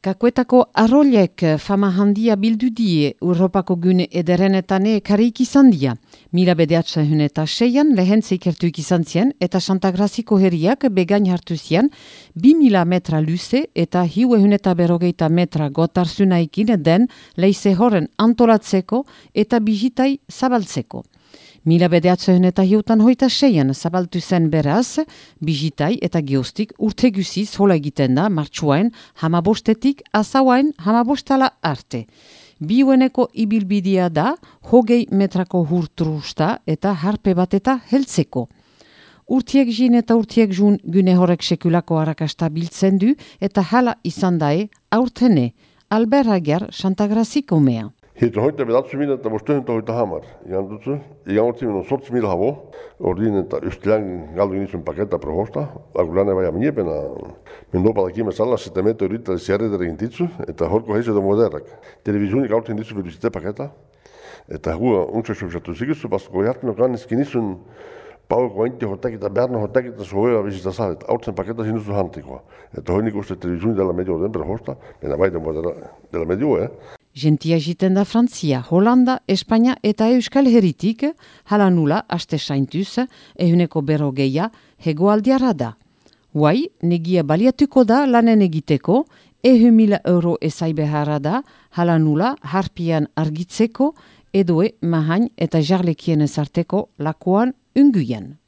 Kakuetako arroiek fama handia bildu die Europako gune ederenetan ekarik izan dia. Mila bedeatzen eta seian lehen zeikertuik izan zien eta Santa Graziko herriak begain hartu zien bi mila metra luze eta hiue huneta berogeita metra gotarzunaikin den leize horren antolatzeko eta bizitai zabaltzeko. Mila bedeatzen eta hiutan hoita seian zabaltu zen beraz, bizitai eta geostik urte guziz hola egiten da martxuaen hamabostetik azauaen hamabostala arte. Biueneko ibilbidea da hogei metrako hurtrusta eta harpe bat eta heltzeko. Urtiek jin eta urtiek jun gune horrek sekulako harrakasta biltzen du eta hala izan dae aurtene Alberra ger Santagraziko mea. Hitro hojte bi dacu minata bo što hinta hojta hamar. Jan dacu, i jan minu soc mil havo, ordine ta ustiljan galdu inicum paketa prohošta, a gulane vajam njepe na minu pa da kime sala se temeto i rita si arede regenticu, eta horko hejse do moderak. Televizijuni galdu inicu velicite paketa, eta hua unča šo vžatu zigisu, pas ko jatno no gani ski nisun pao ko enti hotaki ta berno hotaki ta sovoja visi ta salet, a ocen paketa si nisu hantikova. Eta hojni ko ste televizijuni dela medio den prohošta, ne navajde moderak dela medio, eh? Gentia jiten da Frantzia, Holanda, Espanya eta Euskal Herritik, hala nula, aste saintuz, ehuneko bero geia, hegoaldiara da. Huai, negia baliatuko da lanen egiteko, ehu mila euro ezai beharra da, hala nula, harpian argitzeko, edoe, mahain eta jarlekien ezarteko lakoan unguien.